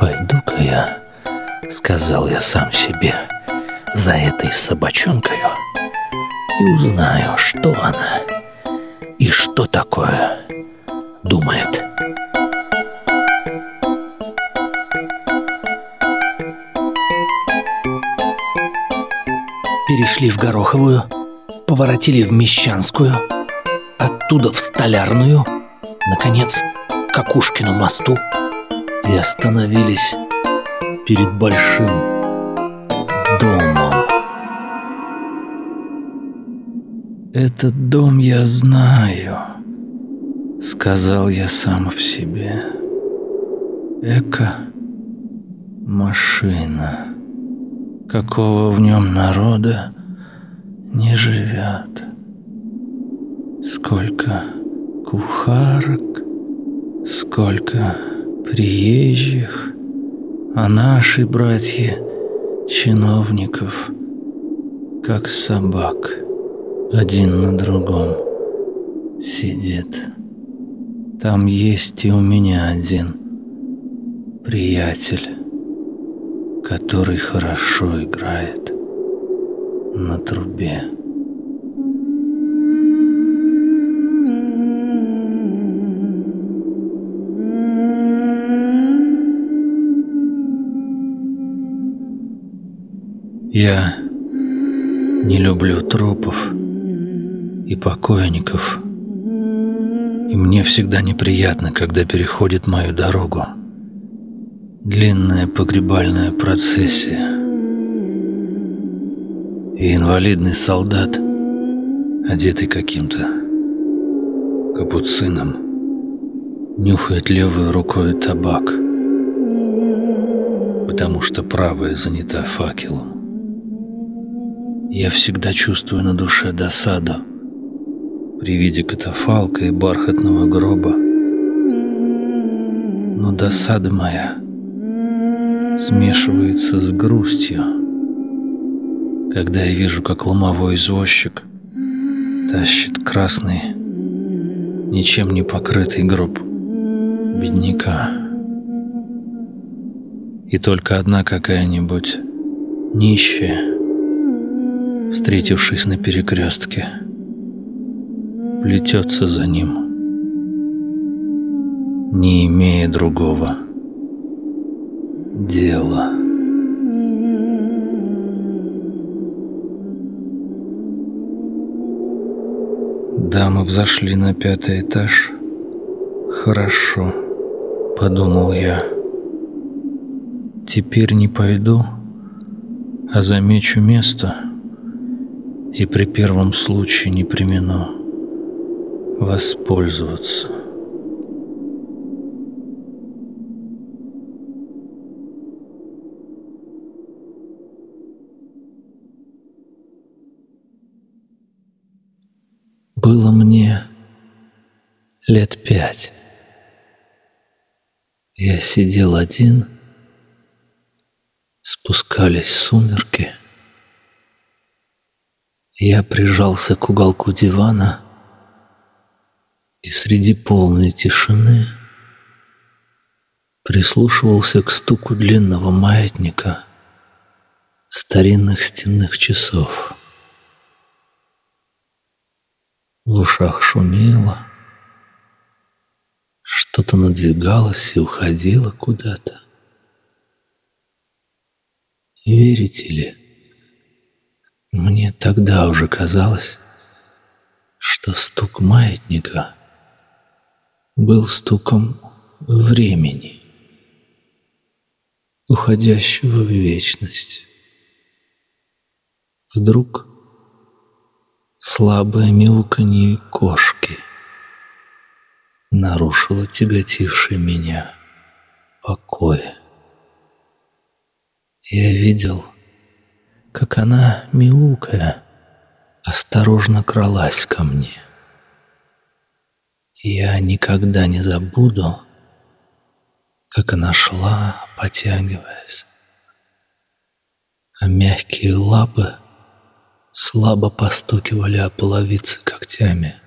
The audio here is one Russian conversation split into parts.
«Пойду-ка я», — сказал я сам себе, — «за этой собачонкою и узнаю, что она и что такое думает». Перешли в Гороховую, поворотили в Мещанскую, оттуда в Столярную, наконец, к Акушкину мосту и остановились перед большим домом. «Этот дом я знаю», — сказал я сам в себе. «Эко машина. Какого в нем народа не живет. Сколько кухарок, сколько приезжих, а наши братья чиновников, как собак, один на другом сидит. Там есть и у меня один приятель, который хорошо играет на трубе. Я не люблю трупов и покойников. И мне всегда неприятно, когда переходит мою дорогу. Длинная погребальная процессия. И инвалидный солдат, одетый каким-то капуцином, нюхает левой рукой табак, потому что правая занята факелом. Я всегда чувствую на душе досаду при виде катафалка и бархатного гроба. Но досада моя смешивается с грустью, когда я вижу, как ломовой извозчик тащит красный, ничем не покрытый гроб бедняка. И только одна какая-нибудь нищая встретившись на перекрестке, плетется за ним, не имея другого дела. Да, мы взошли на пятый этаж. Хорошо, подумал я. Теперь не пойду, а замечу место — и при первом случае не примену воспользоваться. Было мне лет пять. Я сидел один, спускались сумерки — я прижался к уголку дивана и среди полной тишины прислушивался к стуку длинного маятника старинных стенных часов. В ушах шумело, что-то надвигалось и уходило куда-то. Верите ли, мне тогда уже казалось, что стук маятника был стуком времени, уходящего в вечность. Вдруг слабое мяуканье кошки нарушило тяготивший меня покой. Я видел, как она, мяукая, осторожно кралась ко мне. Я никогда не забуду, как она шла, потягиваясь, а мягкие лапы слабо постукивали о половице когтями,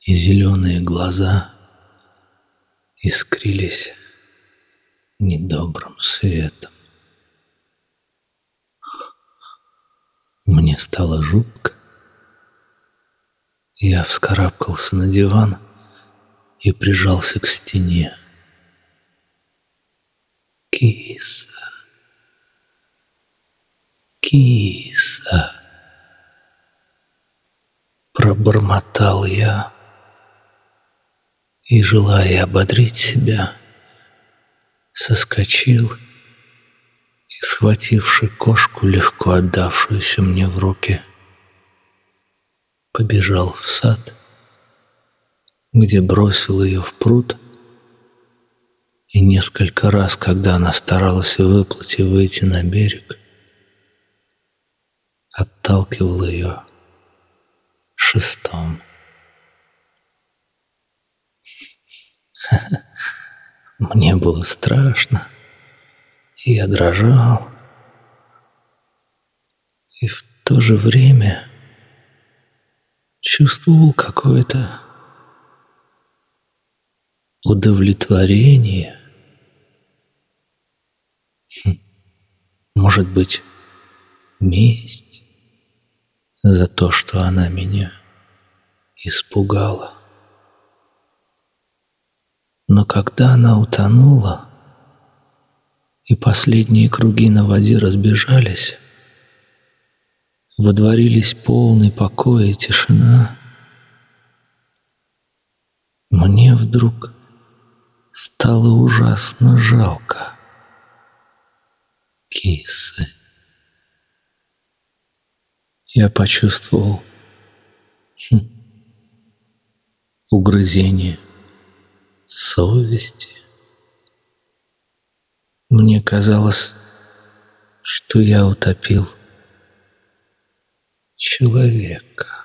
и зеленые глаза искрились недобрым светом. Мне стало жутко. Я вскарабкался на диван и прижался к стене. Киса, киса, пробормотал я и, желая ободрить себя, соскочил и, схвативши кошку, легко отдавшуюся мне в руки, побежал в сад, где бросил ее в пруд, и несколько раз, когда она старалась выплыть и выйти на берег, отталкивал ее шестом. Мне было страшно, и я дрожал. И в то же время чувствовал какое-то удовлетворение. Хм. Может быть, месть за то, что она меня испугала. Но когда она утонула, и последние круги на воде разбежались, водворились полный покой и тишина, мне вдруг стало ужасно жалко кисы. Я почувствовал хм, угрызение совести. Мне казалось, что я утопил человека.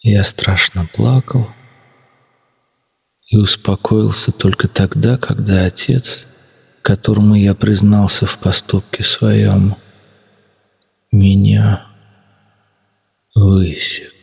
Я страшно плакал и успокоился только тогда, когда отец, которому я признался в поступке своем, меня высек.